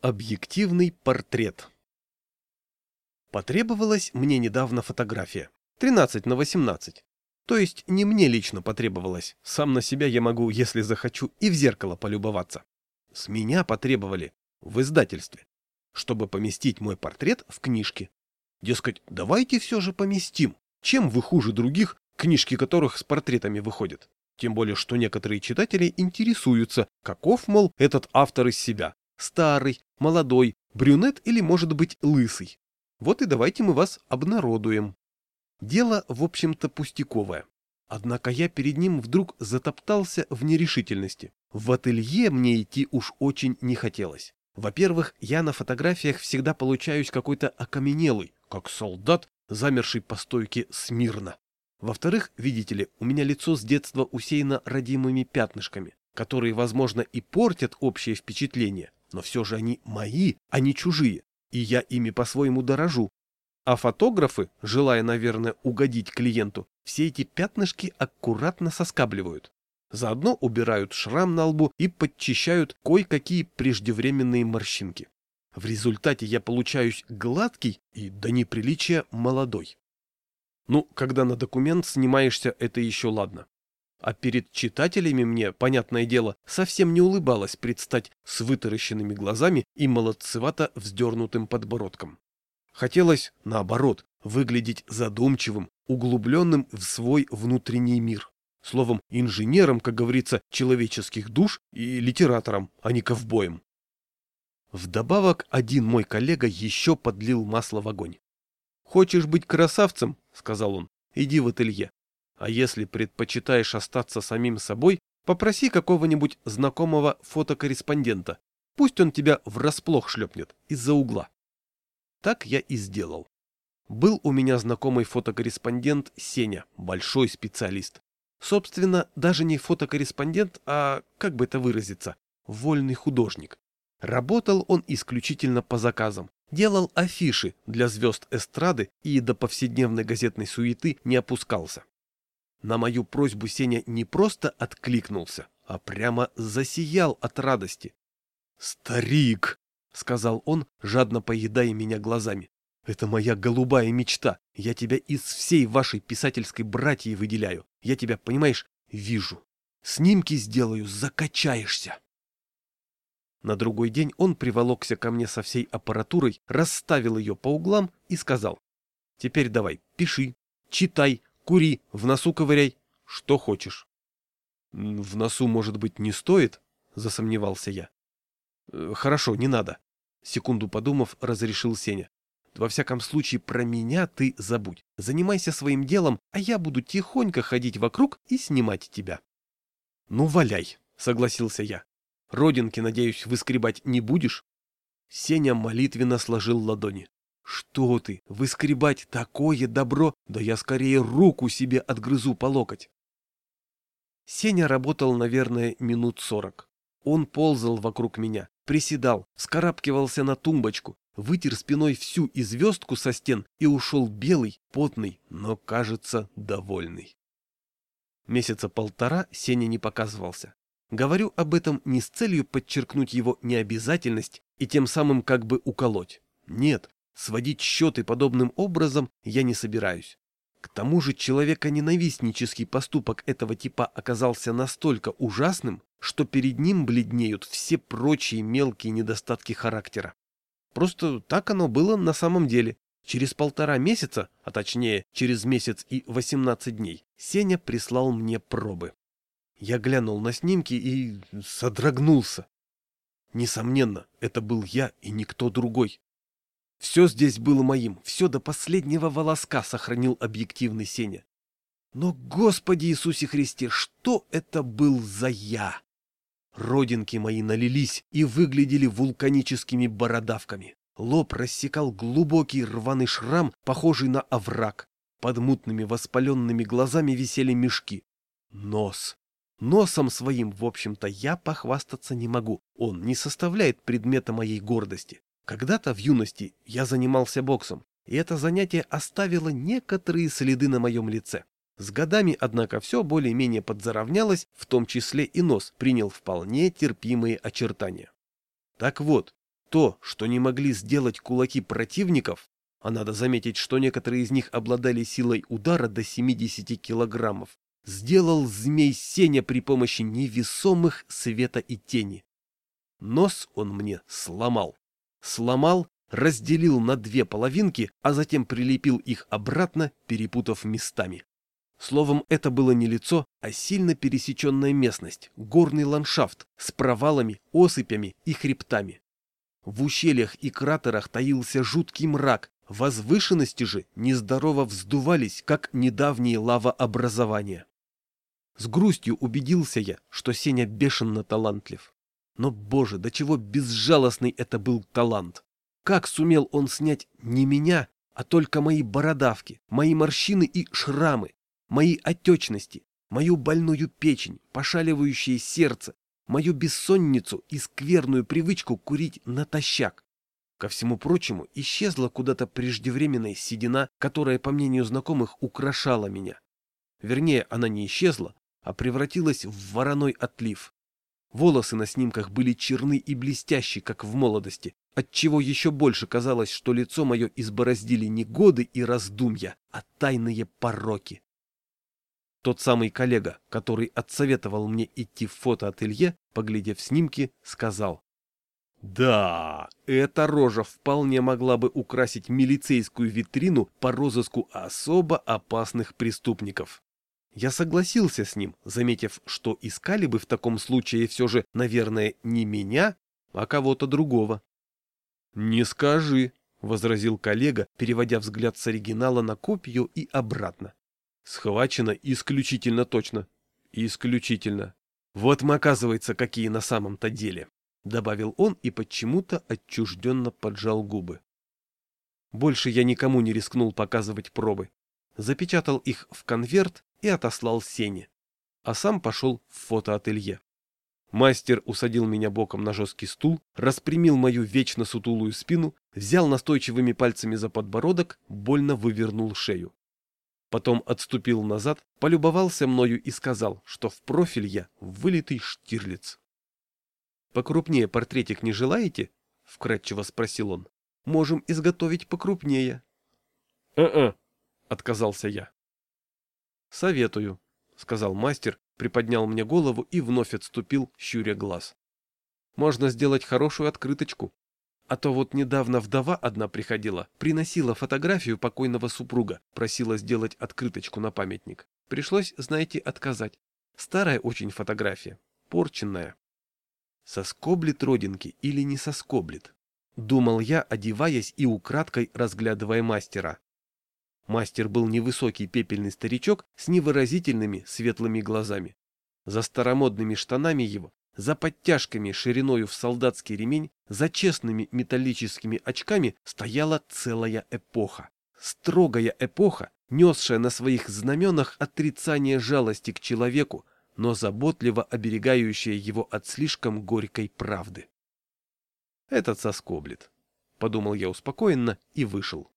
Объективный портрет. Потребовалась мне недавно фотография. 13 на 18. То есть не мне лично потребовалось. Сам на себя я могу, если захочу, и в зеркало полюбоваться. С меня потребовали в издательстве, чтобы поместить мой портрет в книжке. Дескать, давайте все же поместим. Чем вы хуже других, книжки которых с портретами выходят? Тем более, что некоторые читатели интересуются, каков, мол, этот автор из себя. Старый, молодой, брюнет или, может быть, лысый. Вот и давайте мы вас обнародуем. Дело, в общем-то, пустяковое. Однако я перед ним вдруг затоптался в нерешительности. В ателье мне идти уж очень не хотелось. Во-первых, я на фотографиях всегда получаюсь какой-то окаменелый, как солдат, замерший по стойке смирно. Во-вторых, видите ли, у меня лицо с детства усеяно родимыми пятнышками, которые, возможно, и портят общее впечатление, но все же они мои, а не чужие, и я ими по-своему дорожу. А фотографы, желая, наверное, угодить клиенту, все эти пятнышки аккуратно соскабливают. Заодно убирают шрам на лбу и подчищают кое-какие преждевременные морщинки. В результате я получаюсь гладкий и до неприличия молодой. Ну, когда на документ снимаешься, это еще ладно. А перед читателями мне, понятное дело, совсем не улыбалось предстать с вытаращенными глазами и молодцевато вздернутым подбородком. Хотелось, наоборот, выглядеть задумчивым, углубленным в свой внутренний мир. Словом, инженером, как говорится, человеческих душ и литератором, а не ковбоем. Вдобавок, один мой коллега еще подлил масло в огонь. «Хочешь быть красавцем?» — сказал он. «Иди в ателье. А если предпочитаешь остаться самим собой, попроси какого-нибудь знакомого фотокорреспондента. Пусть он тебя врасплох шлепнет из-за угла. Так я и сделал. Был у меня знакомый фотокорреспондент Сеня, большой специалист. Собственно, даже не фотокорреспондент, а, как бы это выразиться, вольный художник. Работал он исключительно по заказам, делал афиши для звезд эстрады и до повседневной газетной суеты не опускался. На мою просьбу Сеня не просто откликнулся, а прямо засиял от радости. «Старик!» — сказал он, жадно поедая меня глазами. «Это моя голубая мечта. Я тебя из всей вашей писательской братьи выделяю. Я тебя, понимаешь, вижу. Снимки сделаю, закачаешься». На другой день он приволокся ко мне со всей аппаратурой, расставил ее по углам и сказал. «Теперь давай, пиши, читай, Кури, в носу ковыряй, что хочешь. В носу, может быть, не стоит? Засомневался я. «Э, хорошо, не надо. Секунду подумав, разрешил Сеня. Во всяком случае, про меня ты забудь. Занимайся своим делом, а я буду тихонько ходить вокруг и снимать тебя. Ну, валяй, согласился я. Родинки, надеюсь, выскребать не будешь? Сеня молитвенно сложил ладони. Что ты, выскребать такое добро, да я скорее руку себе отгрызу по локоть. Сеня работал, наверное, минут сорок. Он ползал вокруг меня, приседал, вскарабкивался на тумбочку, вытер спиной всю известку со стен и ушел белый, потный, но, кажется, довольный. Месяца полтора Сеня не показывался. Говорю об этом не с целью подчеркнуть его необязательность и тем самым как бы уколоть. Нет, Сводить счеты подобным образом я не собираюсь. К тому же человеконенавистнический поступок этого типа оказался настолько ужасным, что перед ним бледнеют все прочие мелкие недостатки характера. Просто так оно было на самом деле. Через полтора месяца, а точнее через месяц и 18 дней, Сеня прислал мне пробы. Я глянул на снимки и содрогнулся. Несомненно, это был я и никто другой. Все здесь было моим, все до последнего волоска сохранил объективный Сеня. Но, Господи Иисусе Христе, что это был за я? Родинки мои налились и выглядели вулканическими бородавками. Лоб рассекал глубокий рваный шрам, похожий на овраг. Под мутными воспаленными глазами висели мешки. Нос. Носом своим, в общем-то, я похвастаться не могу. Он не составляет предмета моей гордости. Когда-то в юности я занимался боксом, и это занятие оставило некоторые следы на моем лице. С годами, однако, все более-менее подзаровнялось, в том числе и нос принял вполне терпимые очертания. Так вот, То, что не могли сделать кулаки противников, а надо заметить, что некоторые из них обладали силой удара до 70 килограммов, сделал змей Сеня при помощи невесомых света и тени. Нос он мне сломал. Сломал, разделил на две половинки, а затем прилепил их обратно, перепутав местами. Словом, это было не лицо, а сильно пересеченная местность, горный ландшафт с провалами, осыпями и хребтами. В ущельях и кратерах таился жуткий мрак, возвышенности же нездорово вздувались, как недавние лавообразования. С грустью убедился я, что Сеня бешено талантлив. Но, боже, до чего безжалостный это был талант! Как сумел он снять не меня, а только мои бородавки, мои морщины и шрамы, мои отечности, мою больную печень, пошаливающее сердце, мою бессонницу и скверную привычку курить натощак. Ко всему прочему, исчезла куда-то преждевременная седина, которая, по мнению знакомых, украшала меня. Вернее, она не исчезла, а превратилась в вороной отлив. Волосы на снимках были черны и блестящие, как в молодости, отчего еще больше казалось, что лицо мое избороздили не годы и раздумья, а тайные пороки. Тот самый коллега, который отсоветовал мне идти в фотоателье, поглядев снимки, сказал. Да, эта рожа вполне могла бы украсить милицейскую витрину по розыску особо опасных преступников. Я согласился с ним, заметив, что искали бы в таком случае все же, наверное, не меня, а кого-то другого. «Не скажи», — возразил коллега, переводя взгляд с оригинала на копию и обратно. Схвачено исключительно точно. Исключительно. Вот мы, оказывается, какие на самом-то деле. Добавил он и почему-то отчужденно поджал губы. Больше я никому не рискнул показывать пробы. Запечатал их в конверт и отослал Сене. А сам пошел в фотоателье. Мастер усадил меня боком на жесткий стул, распрямил мою вечно сутулую спину, взял настойчивыми пальцами за подбородок, больно вывернул шею. Потом отступил назад, полюбовался мною и сказал, что в профиль я вылитый штирлиц. «Покрупнее портретик не желаете?» — вкратчиво спросил он. «Можем изготовить покрупнее». «Э-э», — отказался я. «Советую», — сказал мастер, приподнял мне голову и вновь отступил, щуря глаз. «Можно сделать хорошую открыточку. А то вот недавно вдова одна приходила, приносила фотографию покойного супруга, просила сделать открыточку на памятник. Пришлось, знаете, отказать. Старая очень фотография, порченная. Соскоблит родинки или не соскоблит? Думал я, одеваясь и украдкой разглядывая мастера. Мастер был невысокий пепельный старичок с невыразительными светлыми глазами. За старомодными штанами его за подтяжками шириною в солдатский ремень, за честными металлическими очками стояла целая эпоха. Строгая эпоха, несшая на своих знаменах отрицание жалости к человеку, но заботливо оберегающая его от слишком горькой правды. «Этот соскоблет», — подумал я успокоенно и вышел.